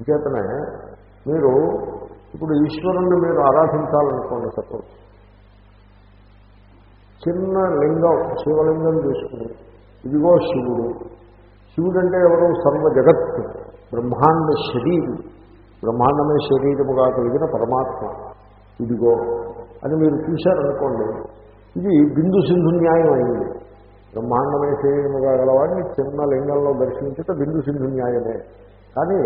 చేతనే మీరు ఇప్పుడు ఈశ్వరుణ్ణి మీరు ఆరాధించాలనుకోండి సపోజ్ చిన్న లింగం శివలింగం తీసుకుని ఇదిగో శివుడు. శివుడు అంటే ఎవరు? సర్వ జగత్ బ్రహ్మాండ శరీరం. బ్రహ్మాండమే శరీరముగా కలిగిన పరమాత్మ. ఇదిగో అని మీరు చూశారనుకోండి ఇది బిందు సింధు న్యాయం అయింది. బ్రహ్మాండమే శరీరముగా గలవాడిని చిన్న లింగంలో దర్శించట బిందు సింధు న్యాయమే. కానీ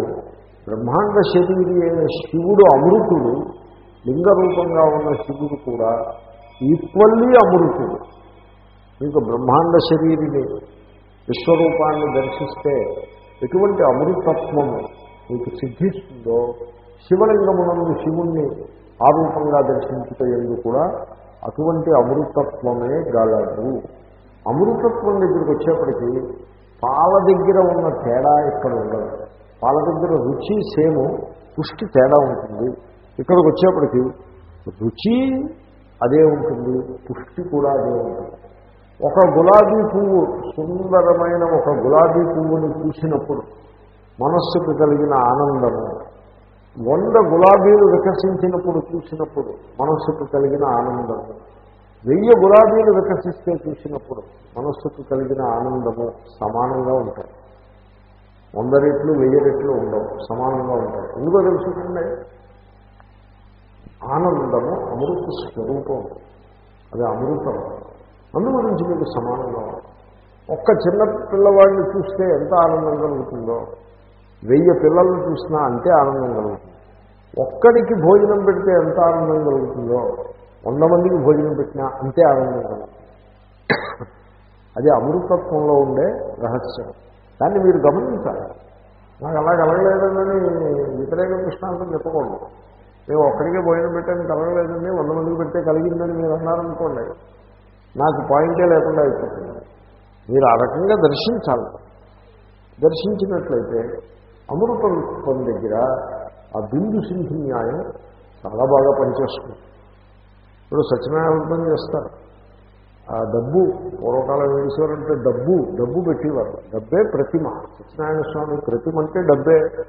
బ్రహ్మాండ శరీరి అయిన శివుడు అమృతుడు లింగ రూపంగా ఉన్న శివుడు కూడా ఈక్వల్లీ అమృతుడు. మీకు బ్రహ్మాండ శరీరిని విశ్వరూపాన్ని దర్శిస్తే ఎటువంటి అమృతత్వము మీకు సిద్ధిస్తుందో శివలింగమునందు శివుణ్ణి ఆ రూపంగా దర్శించుట కూడా అటువంటి అమృతత్వమే గలదు. అమృతత్వం దగ్గరికి వచ్చేప్పటికీ పాల దగ్గర ఉన్న తేడా ఇక్కడ ఉండదు. పాల దగ్గర రుచి సేము పుష్టి తేడా ఉంటుంది. ఇక్కడికి వచ్చేప్పటికి రుచి అదే ఉంటుంది పుష్టి కూడా అదే ఉంటుంది. ఒక గులాబీ పువ్వు సుందరమైన ఒక గులాబీ పువ్వుని చూసినప్పుడు మనస్సుకు కలిగిన ఆనందము. వంద గులాబీలు వికసించినప్పుడు చూసినప్పుడు మనస్సుకు కలిగిన ఆనందము. వెయ్యి గులాబీలు వికసిస్తే చూసినప్పుడు మనస్సుకు కలిగిన ఆనందము సమానంగా ఉంటాయి. వంద రెట్లు వెయ్యి రెట్లు ఉండవు. సమానంగా ఉంటాయి. ఎందుకో తెలుసుకుంటే ఆనందము అమృత స్వరూపం. అది అమృతం. అందుగురించి మీకు సమానంగా ఒక్క చిన్న పిల్లవాడిని చూస్తే ఎంత ఆనందం కలుగుతుందో? వెయ్యి పిల్లల్ని చూసినా అంతే ఆనందం కలుగుతుంది. ఒక్కడికి భోజనం పెడితే ఎంత ఆనందం కలుగుతుందో? వంద మందికి భోజనం పెట్టినా అంతే ఆనందం కలుగుతుంది. అది అమృతత్వంలో ఉండే రహస్యం. దాన్ని మీరు గమనించాలి. నాకు అలా కలగలేదండి వ్యతిరేక దృష్టాంతం చెప్పకూడదు. మేము ఒక్కడికే భోజనం పెట్టాను కలగలేదండి వంద మందికి పెడితే కలిగిందని మీరు అన్నారనుకోండి నాకు పాయింటే లేకుండా అయిపోతుంది. మీరు ఆ రకంగా దర్శించాలి. దర్శించినట్లయితే అమృతత్వం దగ్గర ఆ బిందు సింధి న్యాయం చాలా బాగా పనిచేస్తుంది. ఇప్పుడు సత్యనారాయణ చేస్తారు. ఆ డబ్బు పూర్వకాలం వేసేవారంటే డబ్బు డబ్బు పెట్టేవారు. డబ్బే ప్రతిమ. సత్యనారాయణ స్వామి ప్రతిమ అంటే డబ్బే.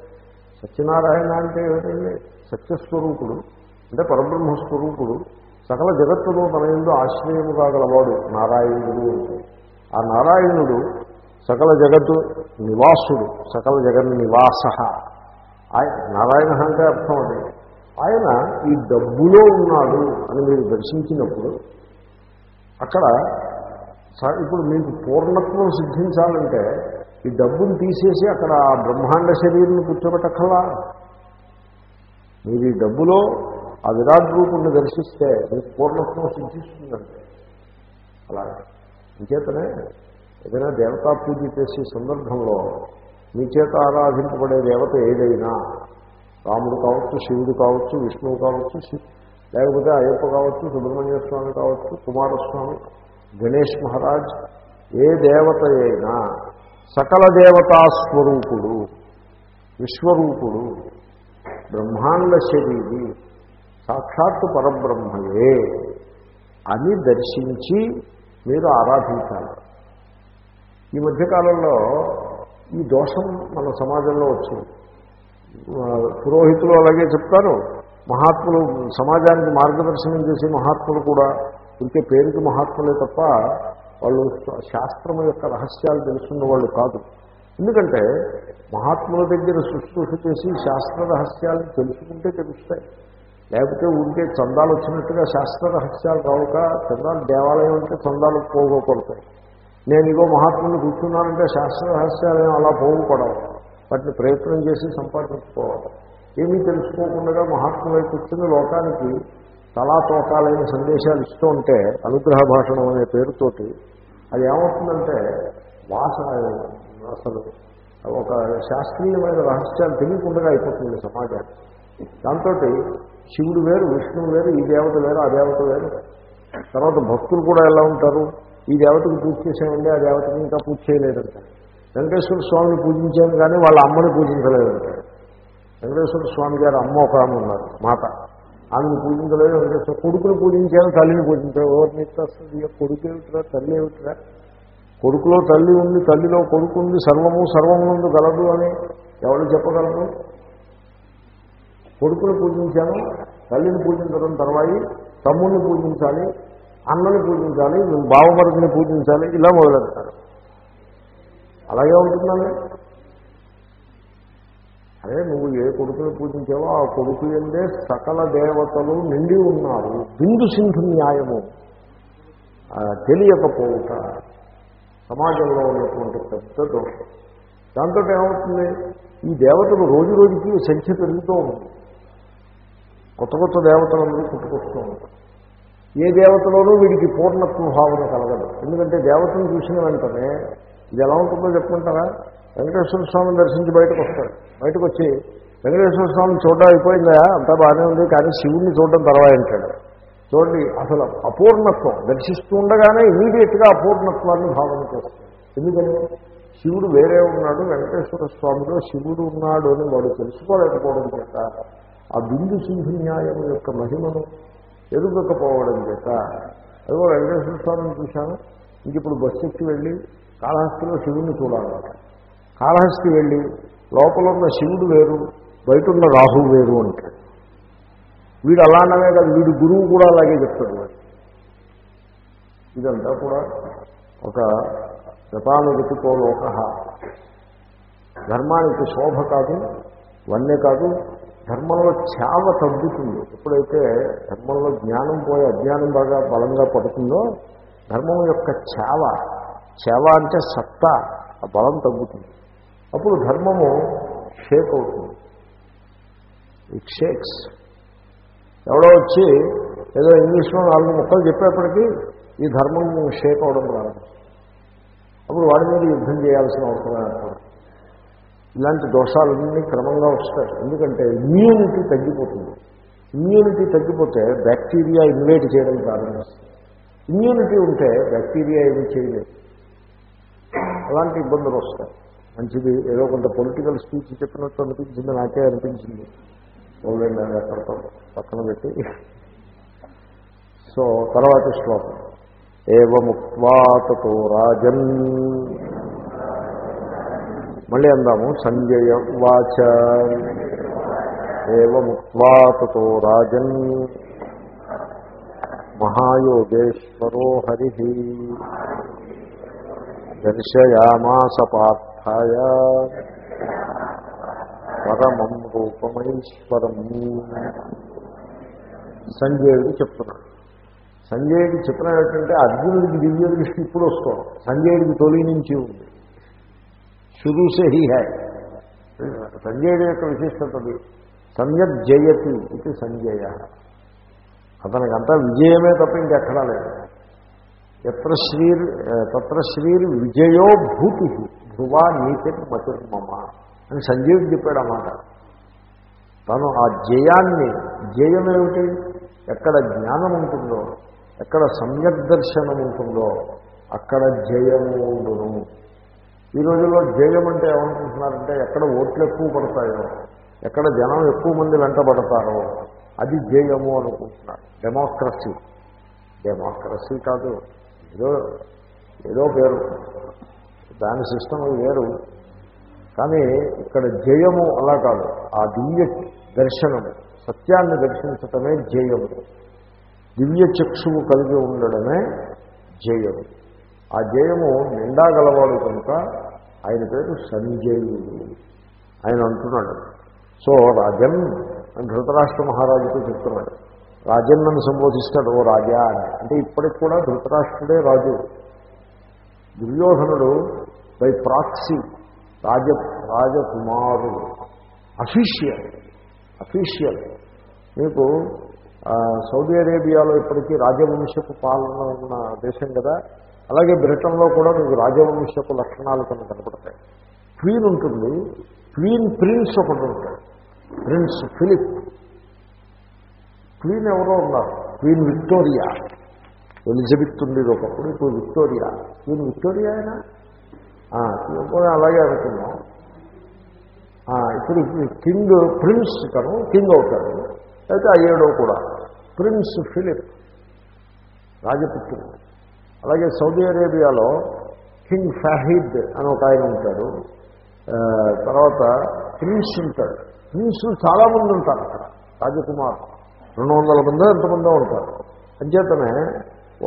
సత్యనారాయణ అంటే ఏమిటండి సత్యస్వరూపుడు. అంటే పరబ్రహ్మ స్వరూపుడు సకల జగత్తులో తన ఎందు ఆశ్రయము కాగలవాడు నారాయణుడు ఆ నారాయణుడు సకల జగత్తు నివాసుడు. సకల జగన్ నివాస. ఆయన నారాయణ అంటే అర్థం అది. ఆయన ఈ డబ్బులో ఉన్నాడు అని మీరు దర్శించినప్పుడు అక్కడ ఇప్పుడు మీకు పూర్ణత్వం సిద్ధించాలంటే ఈ డబ్బును తీసేసి అక్కడ ఆ బ్రహ్మాండ శరీరం కూర్చోబెట్టక్కలా మీరు ఈ డబ్బులో ఆ విరాట్ రూపుణ్ణి దర్శిస్తే మీకు పూర్ణత్వం సిద్ధిస్తుందంటే. అలాగే. ఇంకేతనే ఏదైనా దేవతా పూజ చేసే సందర్భంలో మీ చేత ఆరాధింపబడే దేవత ఏదైనా రాముడు కావచ్చు శివుడు కావచ్చు విష్ణువు కావచ్చు లేకపోతే అయ్యప్ప కావచ్చు సుబ్రహ్మణ్య స్వామి కావచ్చు కుమారస్వామి గణేష్ మహారాజ్ ఏ దేవత అయినా సకల దేవతా స్వరూపుడు విశ్వరూపుడు బ్రహ్మాండ శరీరి సాక్షాత్తు పరబ్రహ్మయే అని దర్శించి మీరు ఆరాధించాలి. ఈ మధ్యకాలంలో ఈ దోషం మన సమాజంలో వచ్చింది. పురోహితులు అలాగే చెప్తారు మహాత్ములు సమాజానికి మార్గదర్శనం చేసే మహాత్ములు కూడా ఇంకే పేరుకి మహాత్ములే తప్ప వాళ్ళు శాస్త్రం యొక్క రహస్యాలు తెలుసుకున్న వాళ్ళు కాదు. ఎందుకంటే మహాత్ముల దగ్గర శుశ్రూష చేసి శాస్త్ర రహస్యాలు తెలుసుకుంటే తెలుస్తాయి. లేకపోతే ఉంటే చందాలు వచ్చినట్టుగా శాస్త్ర రహస్యాలు రావుక చందాలు దేవాలయం అంటే చందాలు పోగొపడతాయి నేను ఇగో మహాత్ములు కూర్చున్నానంటే శాస్త్ర రహస్యాలు అలా పోగొపడవు. వాటిని ప్రయత్నం చేసి సంపాదించుకోవాలి. ఏమీ తెలుసుకోకుండా మహాత్ములై కూర్చుని లోకానికి చాలా తోకాలైన సందేశాలు ఇస్తూ ఉంటే అనుగ్రహ భాషణం అనే పేరుతోటి అది ఏమవుతుందంటే వాస అసలు ఒక శాస్త్రీయమైన రహస్యాలు తెలియకుండా అయిపోతుంది సమాజానికి దాంతో శివుడు వేరు విష్ణువు వేరు ఈ దేవత వేరు ఆ దేవత వేరు. తర్వాత భక్తులు కూడా ఎలా ఉంటారు? ఈ దేవతకు పూజ చేసామండి ఆ దేవతకి ఇంకా పూజ చేయలేదంట. వెంకటేశ్వర స్వామిని పూజించాను కానీ వాళ్ళ అమ్మని పూజించలేదంటారు వెంకటేశ్వర స్వామి గారు అమ్మ ఒక ఆమె ఉన్నారు. మాత ఆమెను పూజించలేదు వెంకటేశ్వర కొడుకును పూజించాను తల్లిని పూజించాను ఎవరిని ఇస్తుంది కొడుకు ఏమిట్రా తల్లి ఏమిట్రా? కొడుకులో తల్లి ఉంది తల్లిలో కొడుకు ఉంది సర్వము సర్వముందు గలదు అని ఎవరు చెప్పగలరు? కొడుకును పూజించాను తల్లిని పూజించడం తర్వాయి తమ్ముడిని పూజించాలి అన్నని పూజించాలి బావమరిని పూజించాలి ఇలా మొదలెడతారు. అలాగే ఉంటుందండి అదే నువ్వు ఏ కొడుకుని పూజించావో ఆ కొడుకు ఎందే సకల దేవతలు నిండి ఉన్నారు. బిందు సింధు న్యాయము. ఆ, తెలియకపోవుట సమాజంలో ఉన్నటువంటి పెద్ద దోషం. దాంతో ఏమవుతుంది? ఈ దేవతలు రోజు రోజుకి సంఖ్య పెరుగుతూ ఉంది కొత్త కొత్త దేవతలందరూ పుట్టుకొస్తూ ఉంటారు ఏ దేవతలోనూ వీడికి పూర్ణత్వ భావన కలగదు. ఎందుకంటే దేవతను చూసిన వెంటనే ఇది ఎలా ఉంటుందో చెప్పుకుంటారా వెంకటేశ్వర స్వామిని దర్శించి బయటకు వస్తాడు. బయటకు వచ్చి వెంకటేశ్వర స్వామిని చూడడం అయిపోయిందా? అంతా బాగానే ఉంది కానీ శివుణ్ణి చూడడం తర్వాత అంటాడు చూడండి అసలు అపూర్ణత్వం దర్శిస్తూ ఉండగానే ఇమీడియట్గా అపూర్ణత్వాన్ని భావన చేస్తాడు ఎందుకని శివుడు వేరే ఉన్నాడు వెంకటేశ్వర స్వామిలో శివుడు ఉన్నాడు అని వాడు తెలుసుకోలేకపోవడం చేత ఆ బిందు సింధు న్యాయం యొక్క మహిమను ఎదుగకపోవడం చేత అదిగో వెంకటేశ్వర స్వామిని చూశాను ఇంక ఇప్పుడు బస్సు ఎక్కి వెళ్ళి కాళహస్తిలో శివుణ్ణి చూడాలన్నమాట. కాళహస్తి వెళ్ళి లోపల ఉన్న శివుడు వేరు బయట ఉన్న రాహు వేరు అంటాడు. వీడు అలాంటివే కాదు వీడి గురువు కూడా అలాగే చెప్తాడు వాడు ఇదంతా కూడా ఒక గతానుగతికో లోక. ధర్మానికి శోభ కాదు వన్నే కాదు ధర్మంలో చావ తగ్గుతుంది. ఎప్పుడైతే ధర్మంలో జ్ఞానం పోయి అజ్ఞానం బాగా బలంగా పడుతుందో ధర్మం యొక్క చావ చావ అంటే సత్తా ఆ బలం తగ్గుతుంది. అప్పుడు ధర్మము షేక్ అవుతుంది. ఇట్ షేక్స్ ఎవడో వచ్చి ఏదో ఇంగ్లీష్లో నాలుగు ముక్కలు చెప్పేప్పటికీ ఈ ధర్మం షేక్ అవడం ప్రారంభిస్తుంది అప్పుడు వాడి మీద యుద్ధం చేయాల్సిన అవసరం ఏర్పడదు. ఇలాంటి దోషాలన్నీ క్రమంగా వస్తాయి. ఎందుకంటే ఇమ్యూనిటీ తగ్గిపోతుంది. ఇమ్యూనిటీ తగ్గిపోతే బ్యాక్టీరియా ఇన్వేట్ చేయడం ప్రారంభిస్తుంది. ఇమ్యూనిటీ ఉంటే బ్యాక్టీరియా ఏమి చేయలేదు. అలాంటి ఇబ్బందులు వస్తాయి. మంచిది. ఏదో కొంత పొలిటికల్ స్పీచ్ చెప్పినట్టు అనిపించింది నాకే అనిపించింది. ఓల్డ్ ఎక్కడితో పక్కన పెట్టి. సో తర్వాత శ్లోకం. ఏవముక్వాతో రాజన్. మళ్ళీ అందాము సంజయ వాచ. ఏవముక్వాతో రాజన్. మహాయోగేశ్వరో హరి. దర్శయామాస పార్థాయ పరమం రూపమైశ్వరం. సంజయుడు చెప్తున్నాడు. సంజయుడికి చెప్పిన ఏంటంటే అర్జునుడికి దివ్య దృష్టి ఇప్పుడు వస్తాం సంజయుడికి తొలి నుంచి ఉంది. శురూసే హీ హై. సంజయుడి యొక్క విశిష్టతది సమ్యక్ జయతి ఇది సంజయ. అతనికంతా విజయమే తప్ప ఇంకెక్కడా లేదు. ఎత్ర శ్రీర్ తత్ర శ్రీర్ విజయో భూతి. ధ్రువా నీతి మతిర్మమ అని సంజీవుడు చెప్పాడు అన్నమాట. తను ఆ జయాన్ని జయం ఏమిటి? ఎక్కడ జ్ఞానం ఉంటుందో ఎక్కడ సమ్యక్ దర్శనం ఉంటుందో అక్కడ జయము ఉండును. ఈ రోజుల్లో జయం అంటే ఏమనుకుంటున్నారంటే ఎక్కడ ఓట్లు ఎక్కువ పడతాయో ఎక్కడ జనం ఎక్కువ మంది వెంటబడతారో అది జయము అనుకుంటున్నారు. డెమోక్రసీ డెమోక్రసీ కాదు ఏదో ఏదో పేరు. దాని సిస్టమ్ వేరు. కానీ ఇక్కడ జయము అలా కాదు. ఆ దివ్య దర్శనము. సత్యాన్ని దర్శించటమే జయము. దివ్య చక్షువు కలిగి ఉండడమే జయము. ఆ జయము నిండా గలవాడు కనుక ఆయన పేరు సంజయుడు. ఆయన అంటున్నాడు. సో రాజన్ అని ధృతరాష్ట్ర మహారాజుతో చెప్తున్నాడు. రాజన్ నన్ను సంబోధిస్తాడు ఓ రాజా అని. అంటే ఇప్పటికి కూడా ధృతరాష్ట్రుడే రాజు. దుర్యోధనుడు బై ప్రాక్సీ రాజ రాజకుమారుడు అఫీషియల్ అఫీషియల్. మీకు సౌదీ అరేబియాలో ఇప్పటికీ రాజవంశపు పాలన ఉన్న దేశం కదా. అలాగే బ్రిటన్లో కూడా మీకు రాజవంశపు లక్షణాలు కొన్ని కనపడతాయి. క్వీన్ ఉంటుంది. క్వీన్ ప్రిన్స్ ఒకటి ఉంటాడు. Prince Philip. క్వీన్ ఎవరో ఉన్నారు? Queen Victoria. ఎలిజబెత్ ఉండేది ఒకప్పుడు ఇప్పుడు విక్టోరియా. క్వీన్ విక్టోరియా అయినా ఆ, అలాగే అనుకున్నాం ఇప్పుడు కింగ్ ప్రిన్స్ తను కింగ్ అవుతాడు. అయితే అయ్యాడో కూడా ప్రిన్స్ ఫిలిప్ రాజపుత్రుడు. అలాగే సౌదీ అరేబియాలో కింగ్ ఫాహిద్ అని ఒక ఆయన ఉంటాడు. తర్వాత ప్రిన్స్ ఉంటాడు. ప్రిన్స్లు చాలామంది ఉంటారు అక్కడ. రాజకుమార్ రెండు వందల మంది ఎంతమందో ఉంటారు. అంచేతనే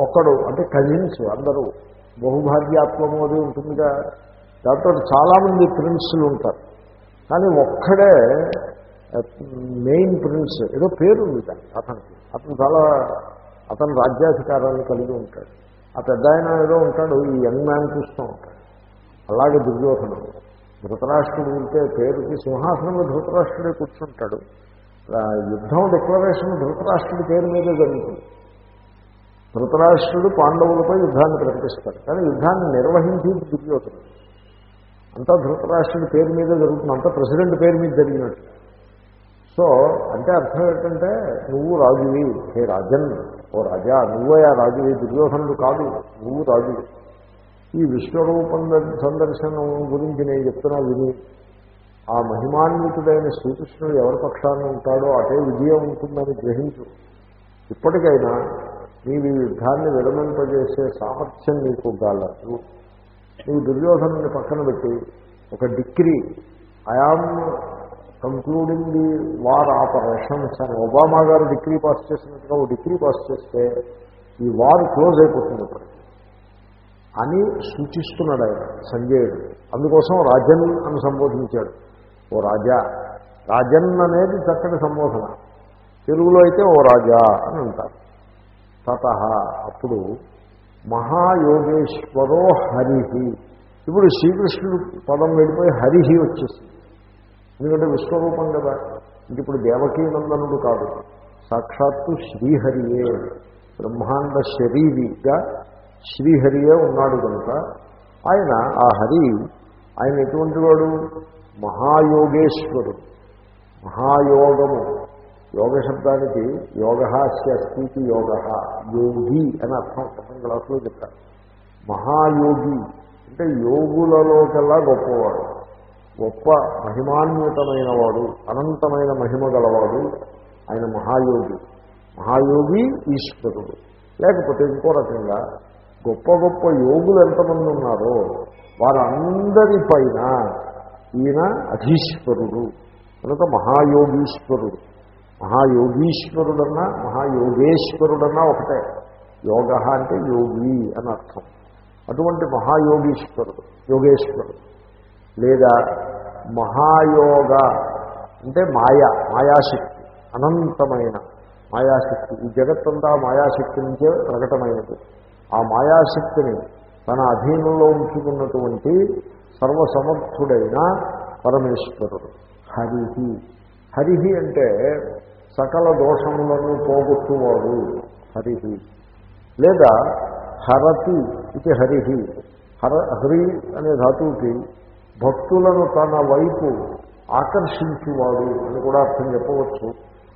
ఒకడు అంటే కజిన్స్ అందరూ బహుభాగ్యాత్వము అది ఉంటుందిగా. దాంతో చాలామంది ప్రిన్స్లు ఉంటారు. కానీ ఒక్కడే మెయిన్ ప్రిన్స్ ఏదో పేరు ఉంది దానికి అతనికి. అతను చాలా అతను రాజ్యాధికారాన్ని కలిగి ఉంటాడు. ఆ పెద్ద ఆయన ఏదో ఉంటాడు ఈ యంగ్ మ్యాన్ చూస్తూ ఉంటాడు. అలాగే దుర్యోధనుడు. ధృతరాష్ట్రుడు ఉంటే పేరుకి సింహాసనంలో ధృతరాష్ట్రుడే కూర్చుంటాడు. యుద్ధం డిక్లరేషన్ ధృతరాష్ట్రుడి పేరు మీదే జరుగుతుంది. ధృతరాష్ట్రుడు పాండవులపై యుద్ధాన్ని ప్రకటిస్తాడు. కానీ యుద్ధాన్ని నిర్వహించేది దుర్యోధనుడు అంతా ధృతరాష్ట్రుడి పేరు మీద జరుగుతుంది. అంతా ప్రెసిడెంట్ పేరు మీద జరిగినట్టు. సో అంటే అర్థం ఏంటంటే నువ్వు రాజువి. హే రాజన్ ఓ రాజా నువ్వే ఆ రాజువి. దుర్యోధనుడు కాదు. నువ్వు రాజువి ఈ విశ్వరూపం సందర్శనం గురించి నేను చెప్తున్నా విని. ఆ మహిమాన్వితుడైన శ్రీకృష్ణుడు ఎవరి పక్షాన్ని ఉంటాడో అటే విజయం ఉంటుందని గ్రహించు. ఇప్పటికైనా నీవు ఈ యుద్ధాన్ని విరమింపజేసే సామర్థ్యం నీకు గాలదు. నీవు దుర్యోధనుని పక్కన పెట్టి ఒక degree I am concluding the war operations అని ఒబామా గారు డిగ్రీ పాస్ చేసినట్టుగా ఓ డిగ్రీ పాస్ చేస్తే ఈ వార్ క్లోజ్ అయిపోతుంది ఇప్పటికి అని సూచిస్తున్నాడు ఆయన సంజయుడు. అందుకోసం రాజన్ అని సంబోధించాడు. ఓ రాజా రాజన్ అనేది చక్కటి సంబోధన. తెలుగులో అయితే ఓ రాజా అని అంటారు. తత. అప్పుడు మహాయోగేశ్వరో హరిహి. ఇప్పుడు శ్రీకృష్ణుడు పదం వెళ్ళిపోయి హరిహి వచ్చేసింది. ఎందుకంటే విశ్వరూపం కదా. ఇంక ఇప్పుడు దేవకీనందనుడు కాదు. సాక్షాత్తు శ్రీహరియే. బ్రహ్మాండ శరీరిగా శ్రీహరియే ఉన్నాడు కనుక ఆయన ఆ హరి ఆయన ఎటువంటి వాడు? మహాయోగేశ్వరుడు. మహాయోగము. యోగ శబ్దానికి యోగ అస్తికి యోగ యోగి అని అర్థం. సెకండ్ క్లాస్లో చెప్తారు మహాయోగి అంటే యోగులలోకెల్లా గొప్పవాడు. గొప్ప మహిమాన్వితమైన వాడు అనంతమైన మహిమ గలవాడు ఆయన మహాయోగి. మహాయోగి ఈశ్వరుడు. లేకపోతే ఇంకో రకంగా గొప్ప గొప్ప యోగులు ఎంతమంది ఉన్నారో వారందరిపైన ఈయన అధీశ్వరుడు. కనుక మహాయోగీశ్వరుడు. మహాయోగీశ్వరుడన్నా మహాయోగేశ్వరుడన్నా ఒకటే. యోగ అంటే యోగి అని అర్థం. అటువంటి మహాయోగీశ్వరుడు యోగేశ్వరుడు. లేదా మహాయోగ అంటే మాయా మాయాశక్తి అనంతమైన మాయాశక్తి. ఈ జగత్తంతా మాయాశక్తి నుంచే ప్రకటమైనది. ఆ మాయాశక్తిని తన అధీనంలో ఉంచుకున్నటువంటి సర్వసమర్థుడైన పరమేశ్వరుడు. హరిహి. హరిహి అంటే సకల దోషములను పోగొట్టువాడు. హరిహి. లేదా హరతి ఇది హరిహి. హర హరి అనే ధాతువుకి భక్తులను తన వైపు ఆకర్షించువాడు అని కూడా అర్థం చెప్పవచ్చు.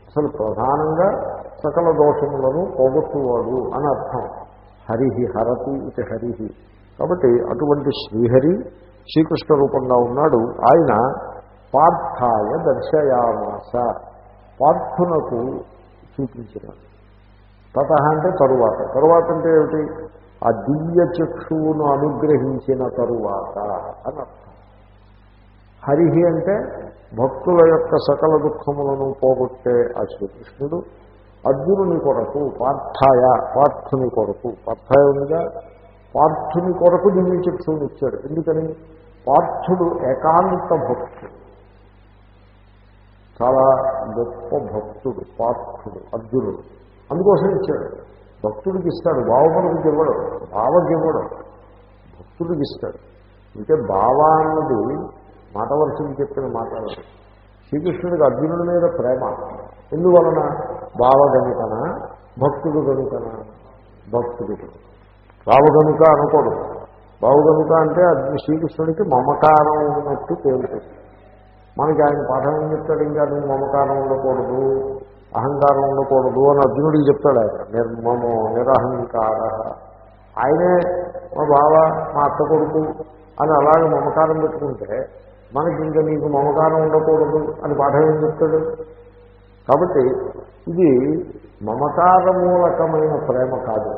అసలు ప్రధానంగా సకల దోషములను పోగొట్టువాడు అని అర్థం. హరిహి హరతి ఇది హరిహి. కాబట్టి అటువంటి శ్రీహరి శ్రీకృష్ణ రూపంగా ఉన్నాడు. ఆయన పార్థాయ దర్శయామాస. పార్థునకు చూపించినాడు తత అంటే తరువాత. తరువాత అంటే ఏమిటి? ఆ దివ్య చక్షువును అనుగ్రహించిన తరువాత అని అర్థం. హరిహి అంటే భక్తుల యొక్క సకల దుఃఖములను పోగొట్టే ఆ శ్రీకృష్ణుడు. అర్జునుని కొరకు పార్థాయ పార్థుని కొరకు. పార్థాయ ఉందిగా పార్థుని కొరకు దివ్య చక్షువుని ఇచ్చాడు ఎందుకని? పార్థుడు ఏకాంత భక్తుడు. చాలా గొప్ప భక్తుడు పార్థుడు అర్జునుడు. అందుకోసం ఇచ్చాడు. భక్తుడికి ఇస్తాడు. భావమునికి ఇవ్వడం భావకి ఇవ్వడం భక్తుడికి ఇస్తాడు. అంటే భావ అన్నది మాట వరుసకి చెప్పిన మాట శ్రీకృష్ణుడికి అర్జునుడి మీద ప్రేమ. ఎందువలన? భావ గనుకన? భక్తుడు గనుకన? భక్తుడికి భావ గనుక అనకూడదు భావ గనుక అంటే అర్జున శ్రీకృష్ణుడికి మమకారం ఉన్నట్టు పేరు మనకి ఆయన పాఠం ఏం చెప్తాడు? ఇంకా నువ్వు మమకారం ఉండకూడదు అహంకారం ఉండకూడదు అని అర్జునుడికి చెప్తాడు ఆయన. నిర్మమో నిరహంకార. ఆయనే మా బావ మా అత్త కొడుకు అని అలాగే మమకారం పెట్టుకుంటే మనకి ఇంకా నీకు మమకారం ఉండకూడదు అని పాఠం ఏం చెప్తాడు? కాబట్టి ఇది మమకారమూలకమైన ప్రేమ కాదు.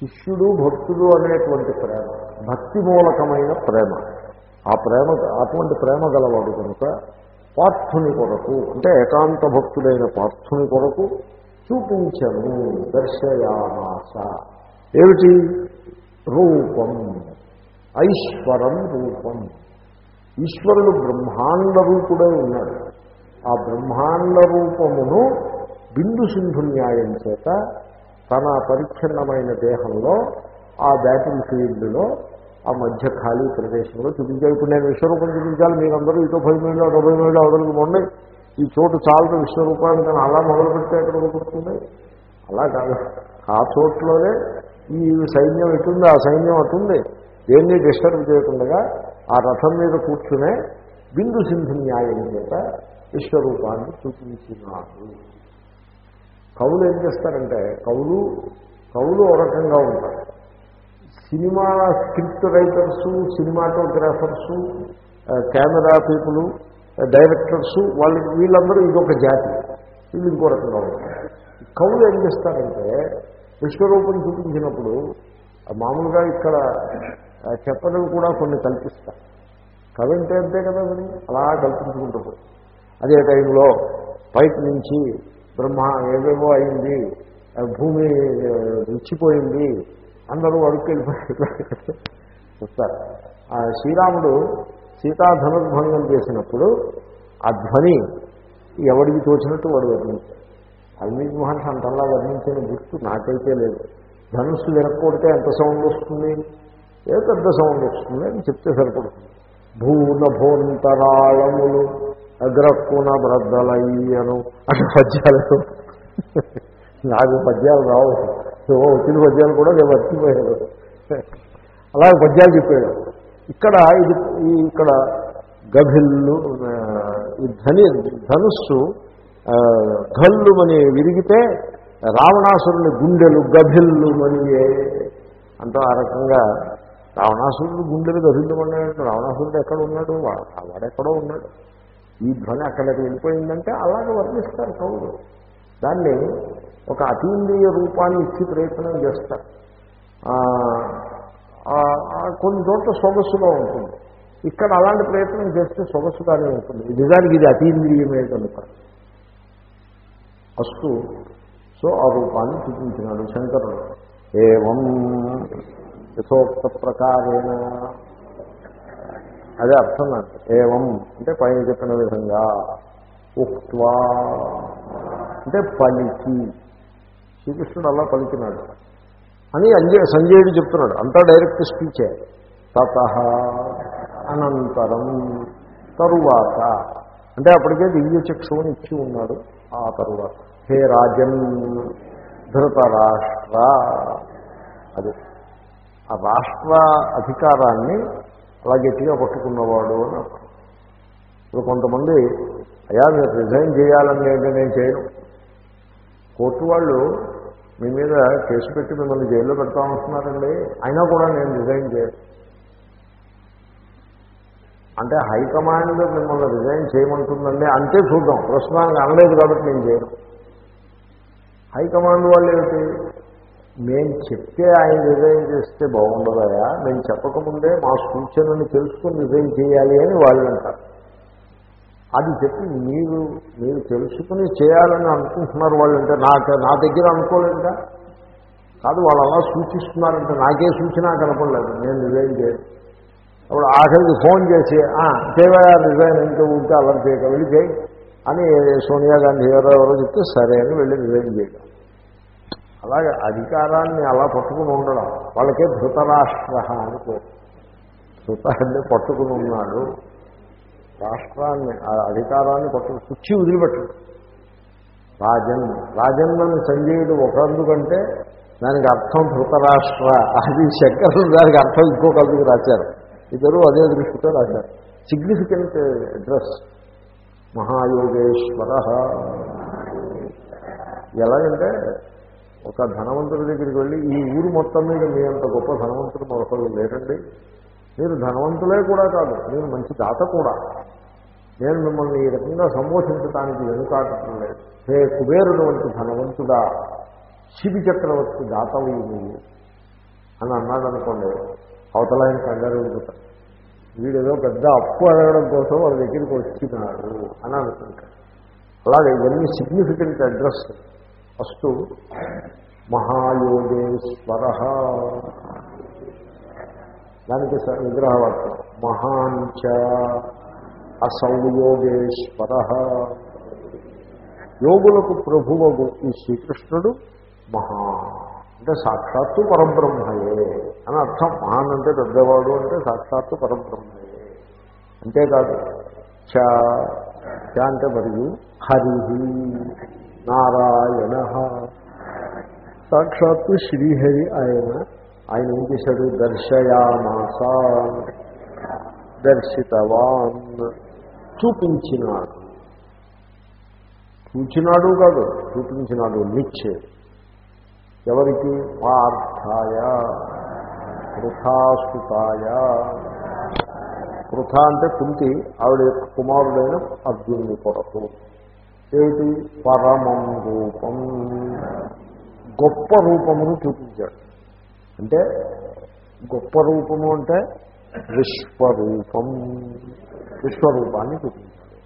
శిష్యుడు భక్తుడు అనేటువంటి ప్రేమ భక్తి మూలకమైన ప్రేమ. ఆ ప్రేమ అటువంటి ప్రేమ గలవాడు కనుక పార్థుని కొరకు అంటే ఏకాంత భక్తుడైన పార్థుని కొరకు చూపించను దర్శయామాస. ఏమిటి? రూపం ఐశ్వరం రూపం. ఈశ్వరుడు బ్రహ్మాండ రూపుడై ఉన్నాడు. ఆ బ్రహ్మాండ రూపమును బిందు సింధు న్యాయం చేత తన పరిచ్ఛిన్నమైన దేహంలో ఆ బ్యాటిల్ ఫీల్డ్లో ఆ మధ్య ఖాళీ ప్రదేశంలో చూపించాలి. ఇప్పుడు నేను విశ్వరూపం చూపించాలి. మీరందరూ ఇటో పది మైళ్ళు డెబ్బై మైళ్ళు అవతలకు పోండి. ఈ చోటు చాలదు విశ్వరూపాన్ని కానీ అలా మొదలు పెడితే ఎక్కడ కుదురుతుంది అలా కాదు. ఆ చోట్లోనే ఈ సైన్యం ఎటుంది ఆ సైన్యం అటుంది దేన్ని డిస్టర్బ్ చేయకుండా ఆ రథం మీద కూర్చునే బిందు సింధు న్యాయం చేత విశ్వరూపాన్ని చూపించినాడు. కవులు ఏం చేస్తారంటే కవులు కవులు ఒక రకంగా ఉంటారు. Cinema script writers cinematographers camera people directors వాళ్ళు వీళ్ళందరూ ఇదొక జాతి. వీళ్ళు ఇంకో రకంగా ఉంటారు. కవులు ఏం చేస్తారంటే విశ్వరూపం చూపించినప్పుడు మామూలుగా ఇక్కడ చెప్పడం కూడా కొన్ని కల్పిస్తారు. కవి అంటే అంతే కదా మరి అలా కల్పించుకుంటూ అదే టైంలో పైకి నుంచి బ్రహ్మ ఏవేవో అయింది భూమి రుచిపోయింది అందరూ అడుక్కెళ్ళిపోయి వస్తారు. ఆ శ్రీరాముడు సీతాధనుర్భంగం చేసినప్పుడు ఆ ధ్వని ఎవడికి తోచినట్టు వాడు వర్ణించాడు. వాల్మీకి మహర్షి అంతలా వర్ణించిన గుర్తు నాకైతే లేదు. ధనుస్సు వినకొడితే ఎంత సౌండ్ వస్తుంది? ఏ పెద్ద సౌండ్ వస్తుంది అని చెప్తే సరిపడుతుంది. భూన భోంతరాళములు అగ్రక్కున బ్రద్దలయ్యను. అటు పద్యాలు. నాకు పద్యాలు రావు. ఓ వచ్చిన పద్యాలు కూడా నేను మర్చిపోయాను. అలాగే పద్యాలు చెప్పాడు. ఇక్కడ ఇది ఇక్కడ గభిల్లు ఈ ధని ధనుస్సు ఆ, ఘల్లుమని విరిగితే రావణాసురుని గుండెలు గభిల్లు మనియే అంటూ ఆ రకంగా రావణాసురుడు గుండెలు గభిల్లుమన్నాడు రావణాసురుడు ఎక్కడ ఉన్నాడు? వా- వాడెక్కడో ఉన్నాడు. ఈ ధ్వని అక్కడికి వెళ్ళిపోయిందంటే అలాగే వర్ణిస్తారు కవులు. దాన్ని ఒక అతీంద్రియ రూపాన్ని ఇచ్చి ప్రయత్నం చేస్తారు కొన్ని చోట్ల సొగస్సులో ఉంటుంది. ఇక్కడ అలాంటి ప్రయత్నం చేస్తే సొగసుగానే ఉంటుంది. నిజానికి ఇది అతీంద్రియమే కనుక. అస్తు సో ఆ రూపాన్ని చూపించినాడు శంకరుడు. ఏం యథోక్త ప్రకారేణ. అదే అర్థం నాకు. ఏవం అంటే పైన చెప్పిన విధంగా. ఉక్వా అంటే పలికి శ్రీకృష్ణుడు అలా పలికినాడు. అని అంజయ్ సంజయుడు చెప్తున్నాడు. అంతా డైరెక్ట్ స్పీచే తత అనంతరం తరువాత. అంటే అప్పటికే దివ్య చక్షువుని ఇచ్చి ఉన్నాడు ఆ తరువాత. హే రాజన్ ధృతరాష్ట్ర. అది ఆ రాష్ట్ర అధికారాన్ని అలా గట్టిగా పట్టుకున్నవాడు అని ఇప్పుడు కొంతమంది అయ్యా మీరు రిజైన్ చేయాలని అంటే నేను చేయను. కోర్టు వాళ్ళు మీ మీద కేసు పెట్టి మిమ్మల్ని జైల్లో పెడతామంటున్నారండి అయినా కూడా నేను రిజైన్ చేయను అంటే హైకమాండ్ మిమ్మల్ని రిజైన్ చేయమంటుందండి. అంతే చూద్దాం. ప్రస్తుతానికి అనలేదు కాబట్టి నేను చేయను. హైకమాండ్ వాళ్ళు ఏమిటి? మేము చెప్తే ఆయన రిజైన్ చేస్తే బాగుండదయా? మేము చెప్పకముందే మా సూచనని తెలుసుకుని రిజైన్ చేయాలి అని వాళ్ళు అంటారు. అది చెప్పి మీరు మీరు తెలుసుకుని చేయాలని అనుకుంటున్నారు వాళ్ళు అంటే నాకు నా దగ్గర అనుకోలేదుగా. కాదు వాళ్ళు అలా సూచిస్తున్నారంటే నాకే సూచన కనపడలేదు. నేను రిజైన్ చేయను అప్పుడు ఆఖరికి ఫోన్ చేసి చేయవయా రిజైన్ ఇంకా ఉంటే అలా చేయక వెళ్ళి చేయి. అని సోనియా గాంధీ ఎవరో ఎవరో చెప్తే సరే అని వెళ్ళి రిజైన్ చేయడం అలాగే అధికారాన్ని అలా పట్టుకుని ఉండడం వాళ్ళకే ధృతరాష్ట్ర అనుకో పేరు. ధృతాన్ని పట్టుకుని ఉన్నాడు. రాష్ట్రాన్ని ఆ అధికారాన్ని పట్టుకుని సుచ్చి వదిలిపెట్టడు రాజన్ రాజన్నని సంజయుడు ఒకందుకంటే దానికి అర్థం ధృతరాష్ట్ర. అది శంకరులు దానికి అర్థం ఇంకొకరికి రాశారు. ఇద్దరు అదే దృష్టితో రాశారు. సిగ్నిఫికెంట్ అడ్రస్ మహాయోగేశ్వర. ఎలాగంటే ఒక ధనవంతుడి దగ్గరికి వెళ్ళి ఈ ఊరు మొత్తం మీద మీ అంత గొప్ప ధనవంతుడు మరొకరు లేరండి. మీరు ధనవంతులే కూడా కాదు మీరు మంచి దాత కూడా. నేను మిమ్మల్ని ఈ రకంగా సంబోధించడానికి వెనుకాటం లేదు. హే కుబేరుడు వంటి ధనవంతుడా శిబి చక్రవర్తి దాతవి నువ్వు అని అన్నాడు అనుకోండి అవతల ఆయన కంగారు ఎదుగుతాడు వీడేదో పెద్ద అప్పు అడగడం కోసం వాళ్ళ దగ్గరికి వచ్చినాడు అని అనుకుంటాడు అలాగే ఇవన్నీ సిగ్నిఫికెంట్ అడ్రస్ ఫస్ట్ మహాయోగేశ్వర. దానికి స- విగ్రహవాక్యం. మహాంచ అసౌయోగేశ్వర. యోగులకు ప్రభువగు ఈ శ్రీకృష్ణుడు మహా అంటే సాక్షాత్తు పరబ్రహ్మయే అని అర్థం. మహాన్ అంటే పెద్దవాడు అంటే సాక్షాత్తు పరబ్రహ్మయే. అంతేకాదు చ చ అంటే మరియు హరి నారాయణ. సాక్షాత్తు శ్రీహరి ఆయన ఆయన ఏం చేశాడు? దర్శయామాస దర్శితవాన్ చూపించినాడు. చూచినాడు కాదు చూపించినాడు నిచ్చే. ఎవరికి? పార్థాయ వృథాసుతాయ వృథ అంటే కుంతి ఆవిడ యొక్క కుమారుడైన అర్జునుని కొరకు. ఏమిటి? పరమం రూపం. గొప్ప రూపమును చూపించాడు. అంటే గొప్ప రూపము అంటే విశ్వరూపం. విశ్వరూపాన్ని చూపించాలి.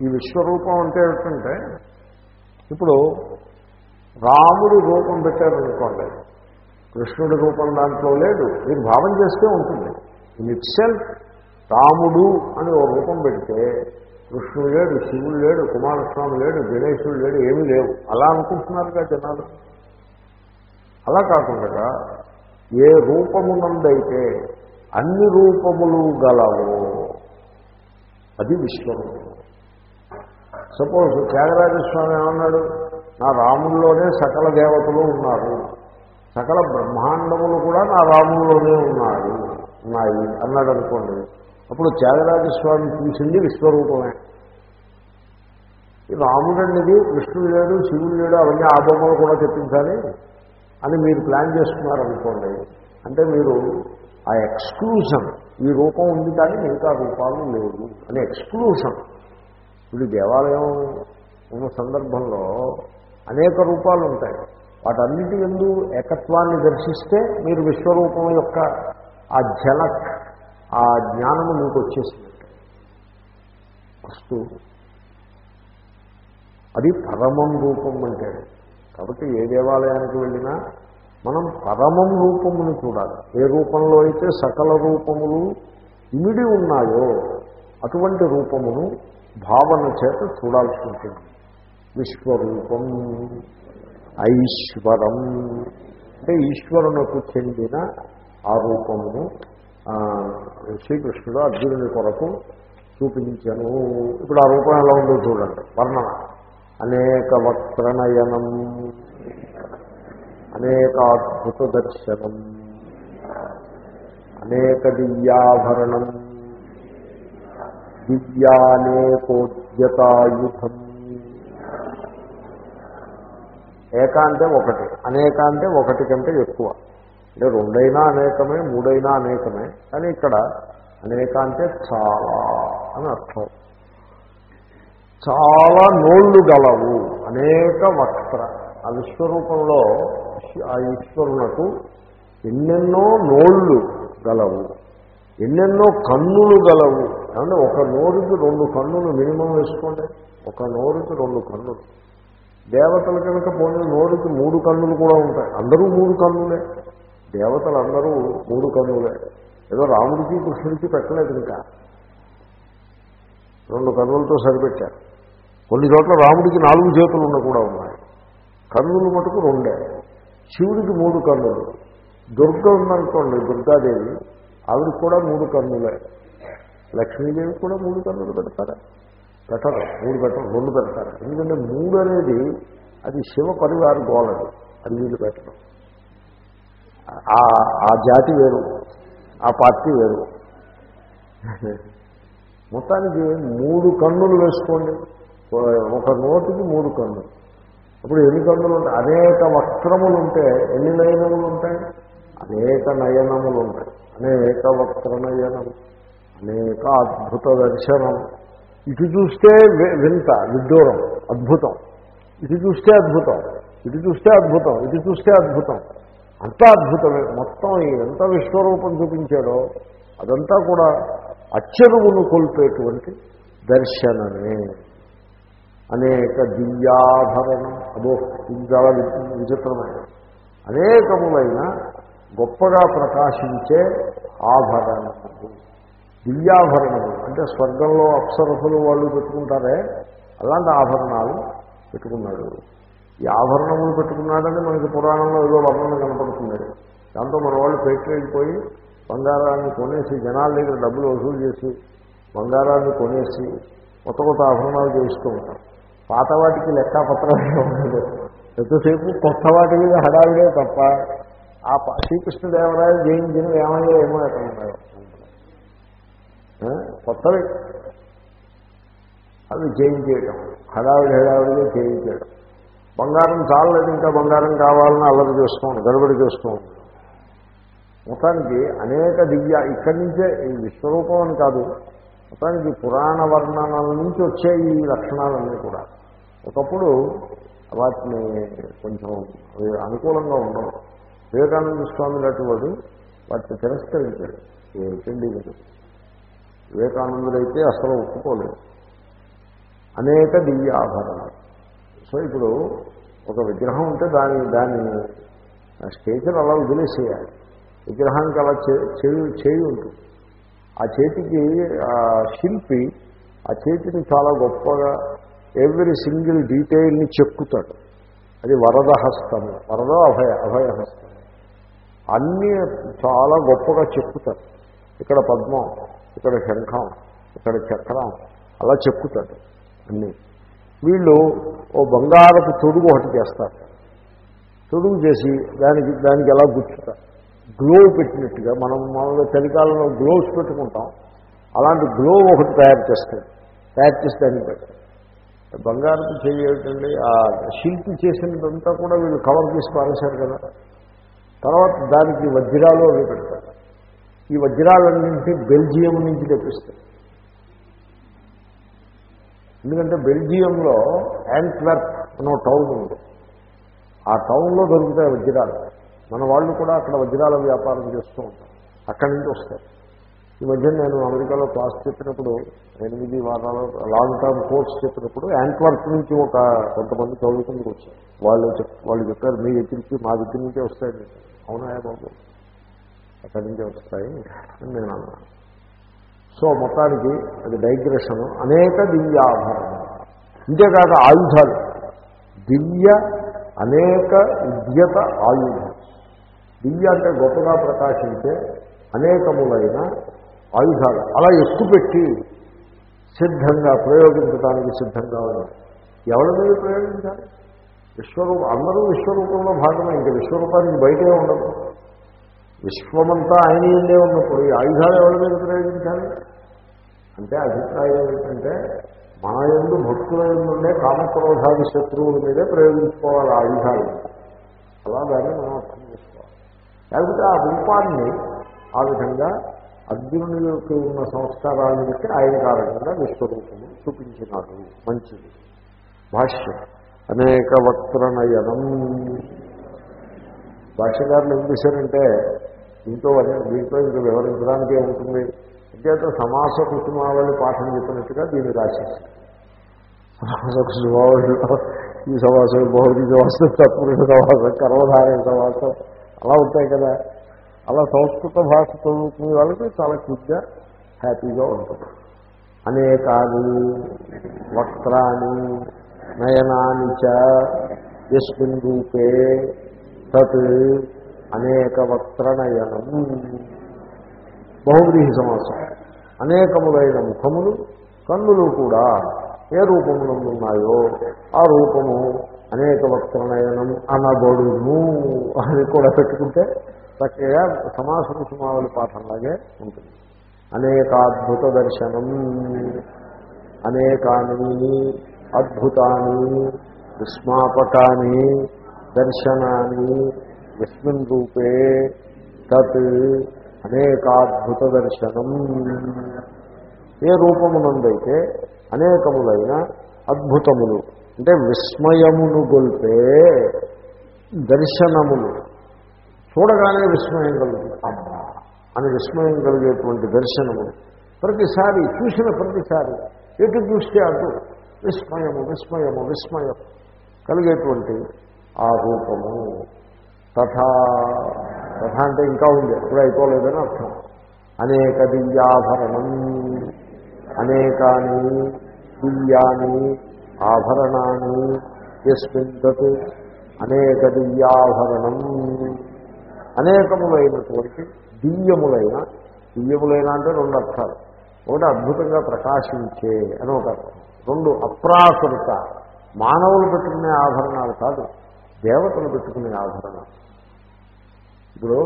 ఈ విశ్వరూపం అంటే ఏంటంటే ఇప్పుడు రాముడి రూపం పెట్టారనుకోండి కృష్ణుడి రూపం దాంట్లో లేదు మీరు భావం చేస్తే ఉంటుంది. ఇన్ ఇట్ సెల్ఫ్ రాముడు అని ఓ రూపం పెడితే కృష్ణుడు లేడు శివుడు లేడు కుమారస్వామి లేడు గణేశుడు లేడు ఏమీ లేవు. అలా అనుకుంటున్నారుగా జనాలు? అలా కాకుండా ఏ రూపమునందైతే అన్ని రూపములు గలవో అది విశ్వరూపం. సపోజ్ త్యాగరాజస్వామి ఏమన్నాడు? నా రాముల్లోనే సకల దేవతలు ఉన్నారు. సకల బ్రహ్మాండములు కూడా నా రాముల్లోనే ఉన్నారు. ఉన్నాయి. అన్నాడు అనుకోండి అప్పుడు త్యాగరాజస్వామి చూసింది విశ్వరూపమే. రాముడు అనేది కృష్ణుడు లేడు శివుడు లేడు అవన్నీ ఆ బొమ్మలు కూడా తెప్పించాలి అని మీరు ప్లాన్ చేసుకున్నారనుకోండి. అంటే మీరు ఆ ఎక్స్క్లూజన్ ఈ రూపం ఉంది కానీ మిగతా రూపాలు లేవు అని ఎక్స్క్లూజన్. ఇప్పుడు దేవాలయం ఉన్న సందర్భంలో అనేక రూపాలు ఉంటాయి. వాటన్నిటి ఎందు ఏకత్వాన్ని దర్శిస్తే మీరు విశ్వరూపం యొక్క ఆ ఝలక్ ఆ జ్ఞానము మీకు వచ్చేసినట్టు వస్తు అది పరమం రూపం అంటే. కాబట్టి ఏ దేవాలయానికి వెళ్ళినా మనం పరమం రూపమును చూడాలి. ఏ రూపంలో అయితే సకల రూపములు ఇమిడి ఉన్నాయో అటువంటి రూపమును భావన చేత చూడాల్సి ఉంటుంది. విశ్వరూపం ఐశ్వరం. అంటే ఈశ్వరునకు చెందిన ఆ రూపమును శ్రీకృష్ణుడు అర్జునుని కొరకు చూపించను. ఇప్పుడు ఆ రూపం ఎలా ఉందో చూడండి. వర్ణన. అనేక వక్రనయనం అనేకాద్భుత దర్శనం. అనేక దివ్యాభరణం. దివ్యానేకోద్యతాయుధం. ఏక అంటే ఒకటి. అనేక అంటే ఒకటి కంటే ఎక్కువ. అంటే రెండైనా అనేకమే మూడైనా అనేకమే. కానీ ఇక్కడ అనేక అంటే చాలా అని అర్థం. చాలా నోళ్ళు గలవు అనేక వక్ర. ఆ విశ్వరూపంలో ఆ ఈశ్వరునకు ఎన్నెన్నో నోళ్ళు గలవు ఎన్నెన్నో కన్నులు గలవు. అంటే ఒక నోరుకి రెండు కన్నులు మినిమం వేసుకోండి. ఒక నోరుకి రెండు కన్నులు. దేవతలు కనుక పోయిన నోరుకి మూడు కన్నులు కూడా ఉంటాయి. అందరూ మూడు కన్నులే. దేవతలందరూ మూడు కన్నులే. ఏదో రాముడికి కృష్ణుడికి పెట్టలేదు ఇంకా. రెండు కన్నులతో సరిపెట్టారు కొన్ని చోట్ల రాముడికి నాలుగు చేతులు ఉన్న కూడా ఉన్నాయి. కన్నులు మటుకు రెండే. శివుడికి మూడు కన్నులు. దుర్గ ఉందనుకోండి దుర్గాదేవి ఆవిడకి కూడా మూడు కన్నులే. లక్ష్మీదేవి కూడా మూడు కన్నులు పెడతారా? పెట్టరు. మూడు పెట్టరు రెండు పెడతారు. ఎందుకంటే మూడు అనేది అది శివ పరివార గోళది. అది వీళ్ళు పెట్టడం ఆ- ఆ జాతి వేరు ఆ పార్టీ వేరు. మొత్తానికి మూడు కన్నులు వేసుకోండి. ఒక నోటికి మూడు కన్నులు. అప్పుడు ఎన్ని కన్నులు ఉంటాయి? అనేక వక్రములు ఉంటే ఎన్ని నయనములు ఉంటాయి అనేక నయనములు ఉంటాయి అనేక వక్ర నయనం అనేక అద్భుత దర్శనం. ఇటు చూస్తే వింత విడ్డూరం అద్భుతం. ఇటు చూస్తే అద్భుతం. ఇటు చూస్తే అద్భుతం. ఇటు చూస్తే అద్భుతం. అంతా అద్భుతమే. మొత్తం ఎంత విశ్వరూపం చూపించాడో అదంతా కూడా అచ్చరువును కోల్పోయేటువంటి దర్శనమే. అనేక దివ్యాభరణం అదో ఇది చాలా విచిత్రమైన. అనేకములైన గొప్పగా ప్రకాశించే ఆభరణములు. దివ్యాభరణము అంటే స్వర్గంలో అప్సరసులు వాళ్ళు పెట్టుకుంటారే అలాంటి ఆభరణాలు పెట్టుకున్నాడు. ఈ ఆభరణములు పెట్టుకున్నాడని మనకి పురాణంలో ఏదో వర్ణన కనపడుతుంది. దాంతో మన వాళ్ళు పెట్టేగిపోయి బంగారాన్ని కొనేసి జనాల దగ్గర డబ్బులు వసూలు చేసి బంగారాన్ని కొనేసి కొత్త కొత్త ఆభరణాలు చేయిస్తూ ఉంటారు. పాత వాటికి లెక్క పత్రాలే ఉండదు. ఎంతసేపు కొత్త వాటి మీద హడావిడే తప్ప ఆ శ్రీకృష్ణదేవరాయలు జయించిన ఏమయ్యో ఏమో ఎక్కడ ఉన్నాయో కొత్తవి. అవి జయించేయటం. హడావిడి హడావిడిగా చేయించేయడం బంగారం చాలలేదు ఇంకా బంగారం కావాలని అల్లరి చేస్తూ ఉంటాం గడబడి చేస్తూ ఉంటాం. మొత్తానికి అనేక దివ్య ఇక్కడి నుంచే ఈ విశ్వరూపం అని కాదు మొత్తానికి పురాణ వర్ణనల నుంచి వచ్చే ఈ లక్షణాలన్నీ కూడా. ఒకప్పుడు వాటిని కొంచెం అనుకూలంగా ఉండవు. వివేకానంద స్వామి లాంటి వాడు వాటిని తిరస్కరించాడు ఏంటండి వివేకానందుడైతే అసలు ఒప్పుకోలేదు. అనేక దివ్య ఆభరణాలు సో ఇప్పుడు ఒక విగ్రహం ఉంటే దాని దాని స్టేచర్ అలా వదిలేసేయాలి. విగ్రహానికి అలా చే- చేయి చేయి ఉంటుంది ఆ చేతికి ఆ శిల్పి ఆ చేతిని చాలా గొప్పగా ఎవ్రీ సింగిల్ డీటెయిల్ని చెక్కుతాడు. అది వరద హస్తము వరద అభయ అభయ హస్తం అన్నీ చాలా గొప్పగా చెక్కుతారు ఇక్కడ పద్మం ఇక్కడ శంఖం ఇక్కడ చక్రం అలా చెక్కుతాడు అన్నీ. వీళ్ళు ఓ బంగారపు తొడుగు ఒకటి చేస్తారు. తొడుగు చేసి దానికి దానికి ఎలా గుచ్చుతారు గ్లో పెట్టినట్టుగా మనం మామూలుగా చలికాలంలో గ్లోవ్స్ పెట్టుకుంటాం. అలాంటి గ్లో ఒకటి తయారు చేస్తాడు తయారు చేసి దానికి పెడతారు బంగారపు చేయటండి ఆ శిల్పి చేసినదంతా కూడా వీళ్ళు కవర్ చేసి పారేశారు కదా. తర్వాత దానికి వజ్రాలు అవి పెడతారు. ఈ వజ్రాలన్నింటినీ బెల్జియం నుంచి తెప్పిస్తారు. ఎందుకంటే బెల్జియంలో యాంట్వర్ప్ అనో టౌన్ ఉంది. ఆ టౌన్లో దొరుకుతాయి వజ్రాలు. మన వాళ్ళు కూడా అక్కడ వజ్రాల వ్యాపారం చేస్తూ ఉంటారు. అక్కడి నుంచి వస్తాయి. ఈ మధ్య నేను అమెరికాలో క్లాస్ చెప్పినప్పుడు ఎనిమిది వారాల లాంగ్ టర్మ్ కోర్స్ చెప్పినప్పుడు యాంట్వర్ప్ నుంచి ఒక కొంతమంది చదువుకుందుకు వచ్చారు. వాళ్ళు వాళ్ళు చెప్పారు మీ దగ్గరికి మా దగ్గర నుంచే వస్తాయి. అవునా బాబు? అక్కడి నుంచే వస్తాయి. నేను అన్నాను. సో మొత్తానికి అది డైగ్రెషన్. అనేక దివ్యాభరణం ఆభరణాలు ఇంతేకాక ఆయుధాలు. దివ్య అనేక విద్యత ఆయుధం దివ్య అంటే గొప్పగా ప్రకాశించే అనేకములైన ఆయుధాలు. అలా ఎక్కుపెట్టి సిద్ధంగా ప్రయోగించడానికి సిద్ధంగా ఉన్నాయి ఎవరి మీద ప్రయోగించాలి? విశ్వరూపం. అందరూ విశ్వరూపంలో భాగమే. ఇంకా విశ్వరూపానికి బయటే ఉండదు. విశ్వమంతా ఆయన ఉండే ఉన్నప్పుడు ఈ ఆయుధాలు ఎవరి మీద ప్రయోగించాలి? అంటే అభిప్రాయం ఏంటంటే మన ఎందు భక్తుల ఎందుండే కామక్రోధాది శత్రువుల మీదే ప్రయోగించుకోవాలి ఆ ఆయుధాలు. అలా దాన్ని మనం అర్థం చేసుకోవాలి. లేకపోతే ఆ రూపాన్ని ఆ విధంగా అర్జునుడికి ఉన్న సంస్కారాన్ని బట్టి ఆయన కారణంగా విశ్వరూపము చూపించినాడు. మంచిది. భాష్యం. అనేక వక్రనయనం భాష్యకారులు ఏం చేశారంటే దీంతో అన్ని- దీంట్లో ఇంకా వివరించడానికి ఉంటుంది అంచేత సమాస కుసుమావళి పాఠం చెప్పినట్టుగా దీన్ని రాసేసారు సమాస కుసుమావళిలో ఈ సమాసం బహుజీ సమాసం తత్పురుష సమాసం కర్మధారణ సమాసం అలా ఉంటాయి కదా. అలా సంస్కృత భాష చదువుకునే వాళ్ళకి చాలా క్విక్గా హ్యాపీగా ఉంటుంది. అనేకాని వక్త్రాన్ని నయనాన్ని చ రూపే తత్ అనేక వక్త్రనయనం. బహువ్రీహి సమాసం. అనేకములైన ముఖములు కన్నులు కూడా ఏ రూపములు ఉన్నాయో ఆ రూపము అనేక వక్రనయనం అనబడును అని కూడా పెట్టుకుంటే చక్కగా సమాస కుసుమావళి పాఠంలాగే ఉంటుంది. అనేకాద్భుత దర్శనం అనేకాని అద్భుతాన్ని విస్మాపకాన్ని దర్శనాన్ని యస్మిన్ రూపే తత్ అనేకాద్భుత దర్శనం ఏ రూపమునందైతే అనేకములైన అద్భుతములు అంటే విస్మయమును గొల్పే దర్శనములు. చూడగానే విస్మయం కలుగుతుంది. అబ్బా! అని విస్మయం కలిగేటువంటి దర్శనము ప్రతిసారి చూసిన ప్రతిసారి ఎటు చూస్తే అటు విస్మయము విస్మయము విస్మయం కలిగేటువంటి ఆ రూపము. తథా తథా అంటే ఇంకా ఉంది. ఎప్పుడు అయిపోలేదని అర్థం. అనేక దివ్యాభరణం అనేకాని దివ్యాని ఆభరణాన్ని ఎస్మిన్ తత్ అనేక దివ్యాభరణం. అనేకములైనటువంటి దివ్యములైన దివ్యములైన అంటే రెండు అర్థాలు. ఒకటి అద్భుతంగా ప్రకాశించే అని ఒక అర్థం. రెండు అప్రాకృత. మానవులు పెట్టుకునే ఆభరణాలు కాదు దేవతలు పెట్టుకునే ఆభరణాలు. ఇప్పుడు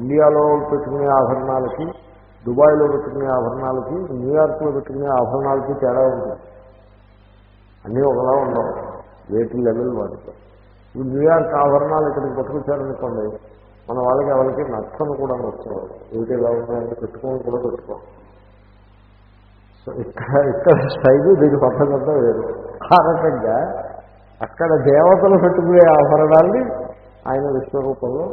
ఇండియాలో పెట్టుకునే ఆభరణాలకి దుబాయ్లో పెట్టుకునే ఆభరణాలకి న్యూయార్క్లో పెట్టుకునే ఆభరణాలకి తేడా ఉంటుంది. అన్నీ ఒకలా ఉండవు. వేటి లెవెల్ వాటితో ఇప్పుడు న్యూయార్క్ ఆభరణాలు ఇక్కడికి పట్టుకొచ్చారనుకోండి మన వాళ్ళకి ఎవరికి నచ్చను కూడా నచ్చవు. ఏమిటి ఎలా ఉన్నాయని పెట్టుకోని కూడా పెట్టుకోం సో ఇక్కడ ఇక్కడ స్టైలు దీని పద్ధతంతా వేరు. ఆ రకంగా అక్కడ దేవతలు పెట్టుకునే ఆభరణాల్ని ఆయన విశ్వరూపంలో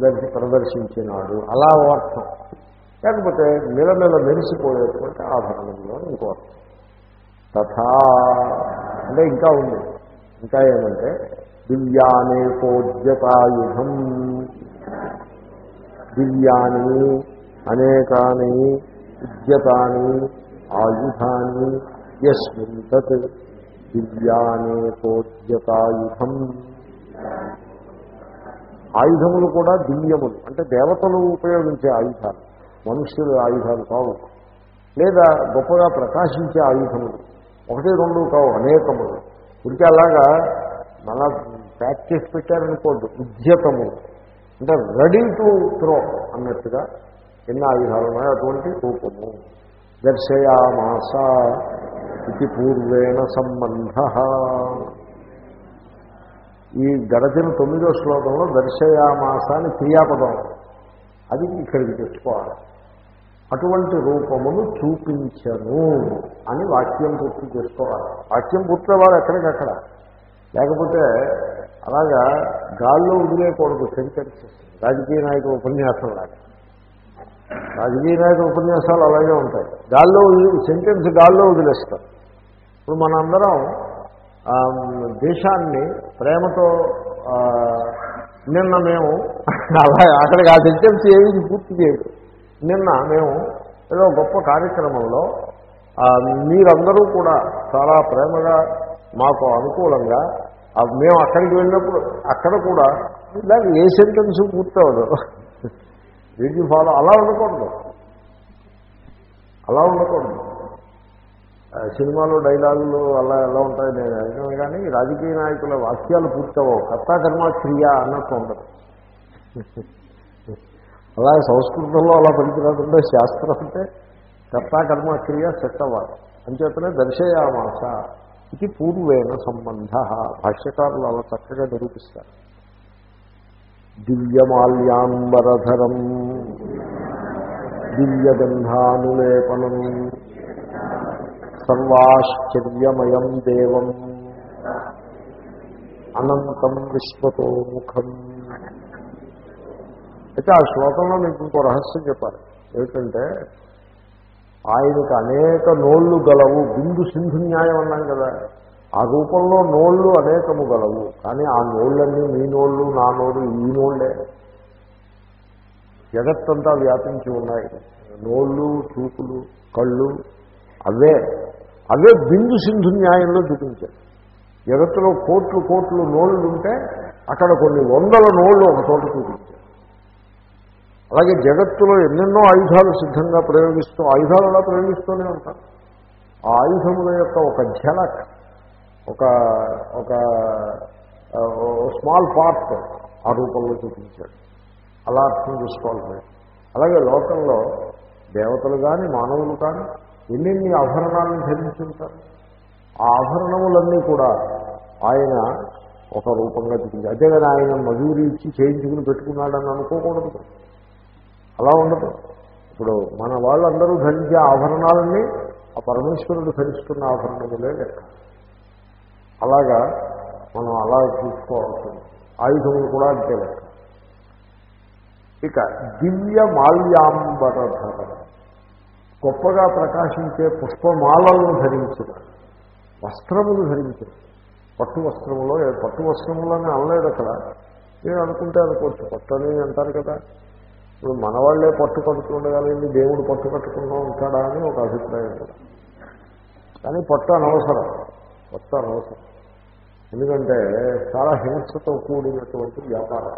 దర్శ ప్రదర్శించినాడు. అలా ఓ అర్థం. లేకపోతే నిలనిల మెరిసిపోయేటువంటి ఆభరణంలో ఇంకో అర్థం. తథా అంటే ఇంకా ఉంది. ఇంకా ఏమంటే దివ్యానేకోద్యతాయుధం దివ్యాని అనేకాని ఉద్యతాని ఆయుధాని ఎస్మిన్ తత్. దివ్యానేకోద్యతాయుధం ఆయుధములు కూడా దివ్యములు. అంటే దేవతలు ఉపయోగించే ఆయుధాలు. మనుష్యులు ఆయుధాలు కావు. లేదా గొప్పగా ప్రకాశించే ఆయుధములు. ఒకటి రెండు కావు అనేకములు. ఉడికి అలాగా మన ప్యాక్ చేసి పెట్టారనుకోండి ఉద్యతములు. అంటే రెడీ టు త్రో అన్నట్టుగా ఎన్ని ఆయుధాలు ఉన్నాయో అటువంటి రూపము. దర్శయామాస ఇది పూర్వేణ సంబంధ. ఈ గడచిన తొమ్మిదో శ్లోకంలో దర్శయామాస అని క్రియాపదం. అది ఇక్కడికి తెచ్చుకోవాలి. అటువంటి రూపమును చూపించను అని వాక్యం పూర్తి చేసుకోవాలి. వాక్యం పూర్తవ్వాలి ఎక్కడికక్కడ? లేకపోతే అలాగా గాల్లో వదిలేయకూడదు సెంటెన్స్. రాజకీయ నాయకుల ఉపన్యాసం లాగా రాజకీయ నాయకుల ఉపన్యాసాలు అలాగే ఉంటాయి. గాల్లో సెంటెన్స్ గాల్లో వదిలేస్తారు. ఇప్పుడు మనందరం దేశాన్ని ప్రేమతో నిన్న మేము అలా అక్కడికి ఆ సెంటెన్స్ ఏది పూర్తి చేయదు నిన్న మేము ఏదో గొప్ప కార్యక్రమంలో మీరందరూ కూడా చాలా ప్రేమగా మాకు అనుకూలంగా మేము అక్కడికి వెళ్ళినప్పుడు అక్కడ కూడా ఇలాగ ఏ సెంటెన్స్ పూర్తవదు వీటిని ఫాలో అలా ఉండకూడదు. అలా ఉండకూడదు. సినిమాలో డైలాగులు అలా ఎలా ఉంటాయి నేను కానీ రాజకీయ నాయకుల వాక్యాలు పూర్తవవు. కర్తా కర్మ క్రియ అన్నట్టు ఉండదు. అలా సంస్కృతంలో అలా పనికిరాకుండా శాస్త్రం అంటే కర్తా కర్మ క్రియ సెట్ అవ్వాలి అంచేతనే దర్శయామాస ఇది పూర్వేణ సంబంధ. భాష్యకారులు అలా చక్కగా నిరూపిస్తారు. దివ్యమాల్యాంబరధరం దివ్యగంధానులేపనం. సర్వాశ్చర్యమయం దేవం. అనంతం విశ్వతో ముఖం. అయితే ఆ శ్లోకంలో మీకు ఇంకో రహస్యం చెప్పాలి. ఏమిటంటే ఆయనకు అనేక నోళ్ళు గలవు. బిందు సింధు న్యాయం అన్నాం కదా. ఆ రూపంలో నోళ్ళు అనేకము గలవు. కానీ ఆ నోళ్ళన్నీ మీ నోళ్ళు నా నోళ్ళు ఈ నోళ్ళే జగత్తంతా వ్యాపించి ఉన్నాయి. నోళ్ళు చూపులు కళ్ళు అవే. అవే బిందు సింధు న్యాయంలో చూపించారు. జగత్తులో కోట్లు కోట్లు నోళ్ళు ఉంటే అక్కడ కొన్ని వందల నోళ్ళు ఒక చోట చూపించారు. అలాగే జగత్తులో ఎన్నెన్నో ఆయుధాలు సిద్ధంగా ప్రయోగిస్తూ ఆయుధాలు అలా ప్రయోగిస్తూనే ఉంటారు. ఆ ఆయుధముల యొక్క ఒక ఝలక్ ఒక ఒక స్మాల్ పార్ట్ ఆ రూపంలో చూపించాడు అలా అర్థం చేసుకోవాలి అలాగే లోకంలో దేవతలు కానీ మానవులు కానీ ఎన్నెన్ని ఆభరణాలను ధరించుంటారు? ఆ ఆభరణములన్నీ కూడా ఆయన ఒక రూపంగా చూపించి అదేగాని ఆయన మజూరి ఇచ్చి చేయించుకుని పెట్టుకున్నాడని అనుకోకూడదు. అలా ఉండదు. ఇప్పుడు మన వాళ్ళందరూ ధరించే ఆభరణాలన్నీ ఆ పరమేశ్వరుడు ధరిస్తున్న ఆభరణములే లెక్క. అలాగా మనం అలా చూసుకోవాల్సింది ఆయుధములు కూడా అంతే లెక్క. ఇక దివ్య మాల్యాంబరధర. గొప్పగా ప్రకాశించే పుష్పమాలలను ధరించిన వస్త్రములు ధరించిన పట్టు వస్త్రములో పట్టు వస్త్రములోనే అనలేదు అక్కడ. నేను అనుకుంటే అనుకోవచ్చు పట్టు అని అంటారు కదా. ఇప్పుడు మన వాళ్ళే పట్టు కట్టుకుండగలిగింది దేవుడు పట్టు కట్టుకుంటూ ఉంటాడా అని ఒక అభిప్రాయం కూడా. కానీ పట్టు అనవసరం. పట్టు అనవసరం. ఎందుకంటే చాలా హింసతో కూడినటువంటి వ్యాపారం.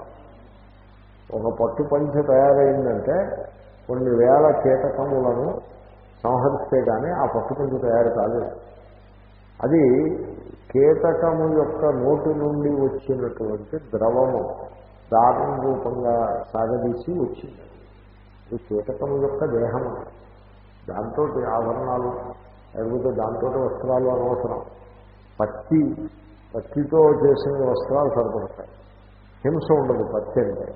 ఒక పట్టు పంచ తయారైందంటే కొన్ని వేల కీటకములను సంహరిస్తే కానీ ఆ పట్టు తయారు కాలేదు. అది కేటకము యొక్క నోటి నుండి వచ్చినటువంటి ద్రవము దారుణ రూపంగా సాగదీసి వచ్చింది. ఇది కేటకము యొక్క దేహము. దాంతో ఆభరణాలు లేకపోతే దాంతో వస్త్రాలు అనవసరం. పత్తి పత్తితో చేసిన వస్త్రాలు సరిపడతాయి. హింస ఉండదు పత్తి అంటే.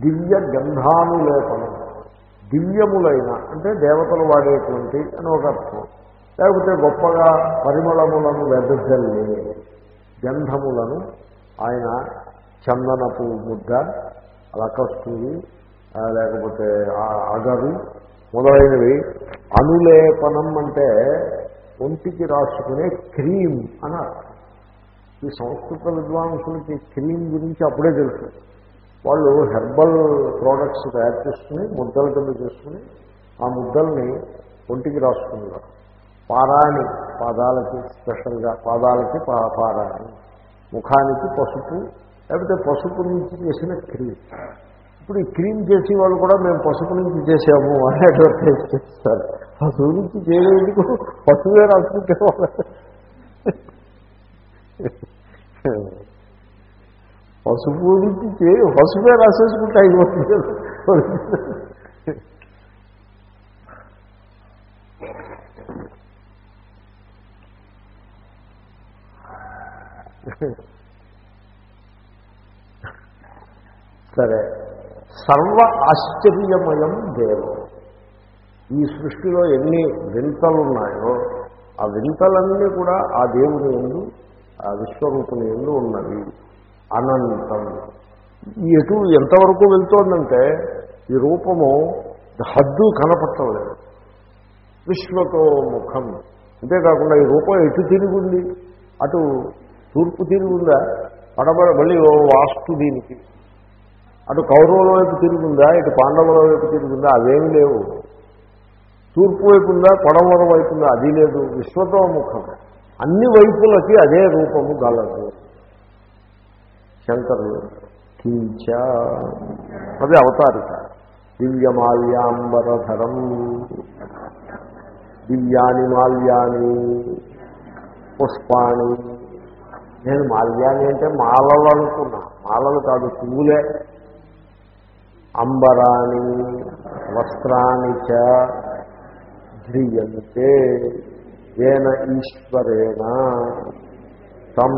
దివ్య గంధానులేపనం. దివ్యములైన అంటే దేవతలు వాడేటువంటి అని ఒక అర్థం. లేకపోతే గొప్పగా పరిమళములను వెదజల్లే గంధములను ఆయన చందనపు ముద్ద అలకస్తుంది లేకపోతే అగరు మొదలైనవి. అనులేపనం అంటే ఒంటికి రాసుకునే క్రీమ్ అని అర్థం. ఈ సంస్కృత విద్వాంసులకి క్రీమ్ గురించి అప్పుడే తెలుసు. వాళ్ళు హెర్బల్ ప్రోడక్ట్స్ తయారు చేసుకుని ముద్దల కింద చేసుకుని ఆ ముద్దల్ని ఒంటికి రాసుకున్నారు. పారాణి పాదాలకి స్పెషల్గా పాదాలకి పా- పారాణి ముఖానికి పసుపు లేకపోతే పసుపు నుంచి చేసిన క్రీమ్. ఇప్పుడు ఈ క్రీమ్ చేసే వాళ్ళు కూడా మేము పసుపు నుంచి చేసాము అని అడ్వర్టైజ్ చేస్తారు. పసుపు నుంచి చేయలేదు పసుపే రాసుకుంటే పసుపు నుంచి చే పసుపే రాసేసుకుంటే అయిపోతుంది సరే. సర్వ ఆశ్చర్యమయం దేవం. ఈ సృష్టిలో ఎన్ని వింతలు ఉన్నాయో ఆ వింతలన్నీ కూడా ఆ దేవుని ఎందు ఆ విశ్వరూపుని ఎందు ఉన్నవి. అనంతం. ఎటు ఎంతవరకు వెళ్తోందంటే ఈ రూపము హద్దు కనపట్టలేదు విశ్వతో ముఖం. అంతేకాకుండా ఈ రూపం ఎటు తిరుగుంది? అటు తూర్పు తిరుగుందా? పడబడ మళ్ళీ వాస్తు దీనికి. అటు కౌరవుల వైపు తిరుగుందా? ఇటు పాండవుల వైపు తిరుగుందా? అవేమి లేవు. తూర్పు వైపు ఉందా? పడమర వైపు ఉందా? అది లేదు. విశ్వతో ముఖం. అన్ని వైపులకి అదే రూపము గలదు. శంకరులు కించ అది అవతారిక. దివ్యమాల్యాంబరధరం. దివ్యాని మాల్యాని పుష్పాణి నేను మాల్యాని అంటే మాలలు అనుకున్నా మాలలు కాదు పువ్వులే. అంబరాణి వస్త్రాన్ని చ ధ్రియంతే ఏన ఈశ్వరేణ. తం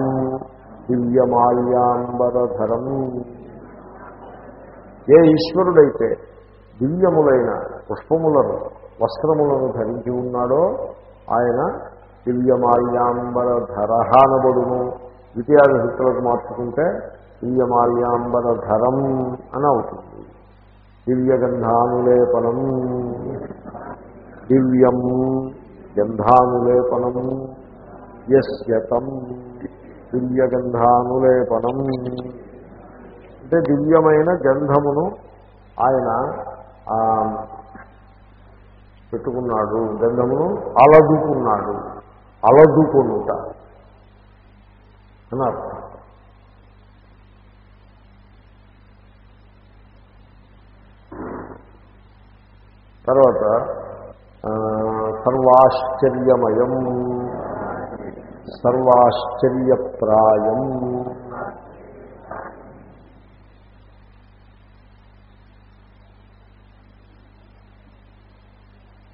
దివ్యమాల్యాంబరధరం. ఏ ఈశ్వరుడైతే దివ్యములైన పుష్పములను వస్త్రములను ధరించి ఉన్నాడో ఆయన దివ్యమాల్యాంబరధర అనబడును ద్వితీయాభివృత్తులకు మార్చుకుంటే దివ్యమాల్యాంబరధరం అని అవుతుంది. దివ్యగంధానులేపనం. దివ్యం గంధానులేపనం. ఎస్యతం దివ్యగంధానులేపనం. అంటే దివ్యమైన గంధమును ఆయన పెట్టుకున్నాడు. గంధమును అలదుకున్నాడు. అలదుకునుట అని అర్థం. తర్వాత సర్వాశ్చర్యమయం. సర్వాశ్చర్యప్రాయం.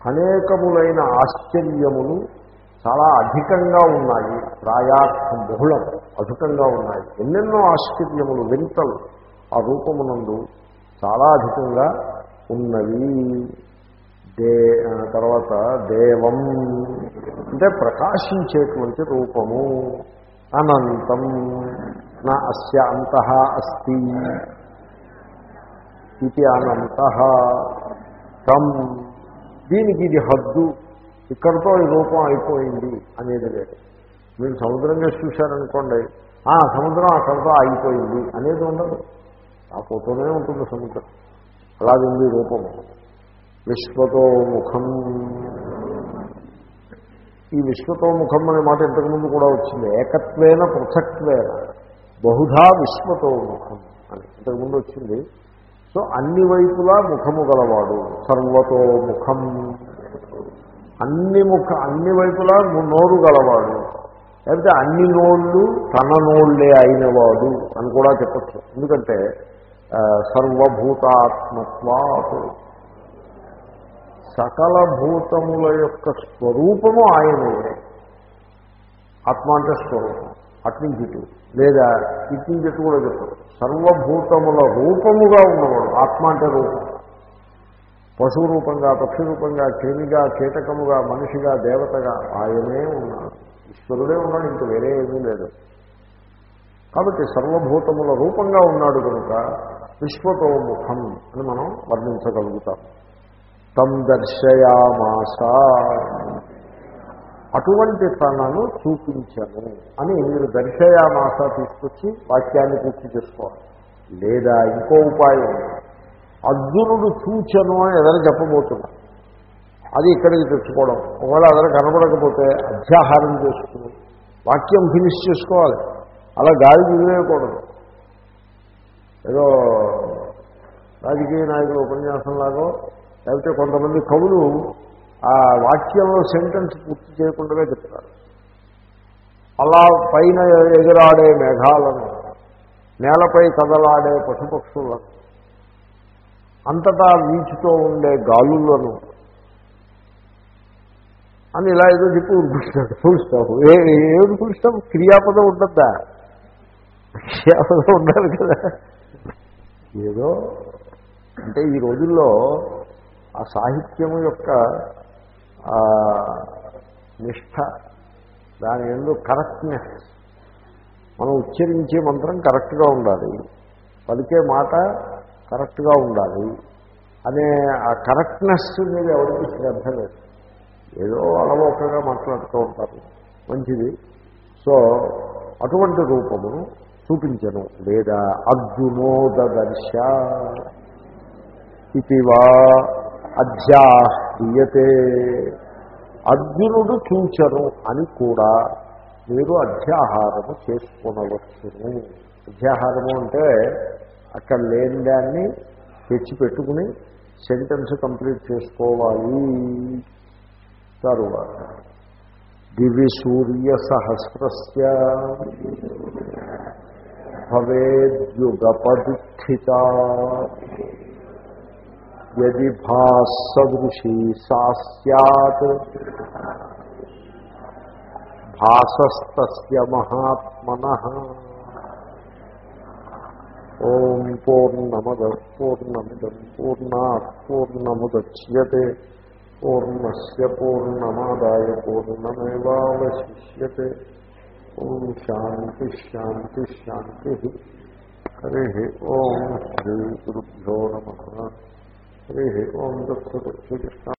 అనేకములైన ఆశ్చర్యములు చాలా అధికంగా ఉన్నాయి. ప్రాయార్థం బహుళం అధికంగా ఉన్నాయి. ఎన్నెన్నో ఆశ్చర్యములు వింతలు ఆ రూపమునందు చాలా అధికంగా ఉన్నవి. దే తర్వాత దేవం అంటే ప్రకాశించేటువంటి రూపము. అనంతం నా అస్య అంత అస్తి. ఇది అనంత. తం దీనికి ఇది హద్దు. ఇక్కడితో ఈ రూపం అయిపోయింది అనేది లేదు. మీరు సముద్రంగా చూశారనుకోండి ఆ సముద్రం అక్కడితో ఆగిపోయింది అనేది ఉండదు. ఆ పోతూనే ఉంటుంది సముద్రం. అలాగే ఉంది రూపము. విశ్వతో ముఖం. ఈ విశ్వతో ముఖం అనే మాట ఇంతకుముందు కూడా వచ్చింది. ఏకత్వేన పృథక్వేన బహుధా విశ్వతో ముఖం అని ఇంతకుముందు వచ్చింది. సో అన్ని వైపులా ముఖము గలవాడు. సర్వతో ముఖం. అన్ని ముఖ అన్ని వైపులా నోరు గలవాడు. లేకపోతే అన్ని నోళ్ళు తన నోళ్ళే అయినవాడు అని కూడా చెప్పచ్చు. ఎందుకంటే సర్వభూతాత్మత్వా సకల భూతముల యొక్క స్వరూపము ఆయనే. ఆత్మ అంటే స్వరూపం అట్నుంచి ఇటు. లేదా ఇట్నుంచి ఇటు కూడా చెప్తారు. సర్వభూతముల రూపముగా ఉన్నవాడు ఆత్మ అంటే రూపం పశువు రూపంగా పక్షి రూపంగా క్రిమిగా కీటకముగా మనిషిగా దేవతగా ఆయనే ఉన్నాడు. ఈశ్వరుడే ఉన్నాడు ఇంక వేరే ఏమీ లేదు. కాబట్టి సర్వభూతముల రూపంగా ఉన్నాడు కనుక విశ్వతో ముఖం అని మనం వర్ణించగలుగుతాం. తం దర్శయామాస. అటువంటి తనను చూపించను అని మీరు దర్శయామాస తీసుకొచ్చి వాక్యాన్ని పూర్తి చేసుకోవాలి. లేదా ఇంకో ఉపాయం. అర్జునుడు చూచను అని ఎదరు చెప్పబోతున్నా అది ఇక్కడికి తెచ్చుకోవడం. ఒకవేళ అదర కనబడకపోతే అధ్యాహారం చేసుకుని వాక్యం ఫినిష్ చేసుకోవాలి. అలా గాలి వదిలేయకూడదు ఏదో రాజకీయ నాయకుల ఉపన్యాసంలాగో లేకపోతే కొంతమంది కవులు ఆ వాక్యంలో సెంటెన్స్ పూర్తి చేయకుండా చెప్తారు. అలా పైన ఎదురాడే మేఘాలను నేలపై కదలాడే పశుపక్షులను అంతటా వీచుతో ఉండే గాలులను అని ఇలా ఏదో చెప్పి ఉడిపిస్తాడు ఫుల్ స్టాప్. ఏ ఏమిటి ఫుల్ స్టాప్? క్రియాపదం ఉండద్దా క్రియాపదం ఉండాలి కదా. ఏదో అంటే ఈ రోజుల్లో ఆ సాహిత్యము యొక్క నిష్ఠ దాని ఎందు కరెక్ట్నెస్. మనం ఉచ్చరించే మంత్రం కరెక్ట్గా ఉండాలి. పలికే మాట కరెక్ట్గా ఉండాలి. అనే ఆ కరెక్ట్నెస్ మీద ఎవరికి శ్రద్ధ లేదు. ఏదో అలవోకగా మాట్లాడుతూ ఉంటారు. మంచిది. సో అటువంటి రూపమును చూపించను. లేదా అర్జునోదర్శ ఇతివా అధ్యాహ్యతే. అర్జునుడు చూచను అని కూడా మీరు అధ్యాహారము చేసుకునవచ్చును. అధ్యాహారము అంటే అక్కడ లేని దాన్ని తెచ్చిపెట్టుకుని సెంటెన్స్ కంప్లీట్ చేసుకోవాలి తరువాత. దివి సూర్య సహస్రస్య. భవేద్యుగపదుఃఖిత. యది భాసదృశీ సా సత్ భాసస్తస్య మహాత్మన ఓం పూర్ణమద పూర్ణమిదం పూర్ణా పూర్ణముద్యతే పూర్ణస్ పూర్ణమాదాయ పూర్ణమేవాశిష్యతే ఓం శాంతి శాంతి శాంతి హరి ఓం శ్రీ గురుభ్యో నమ హరి ఓం దత్స శ్రీకృష్ణ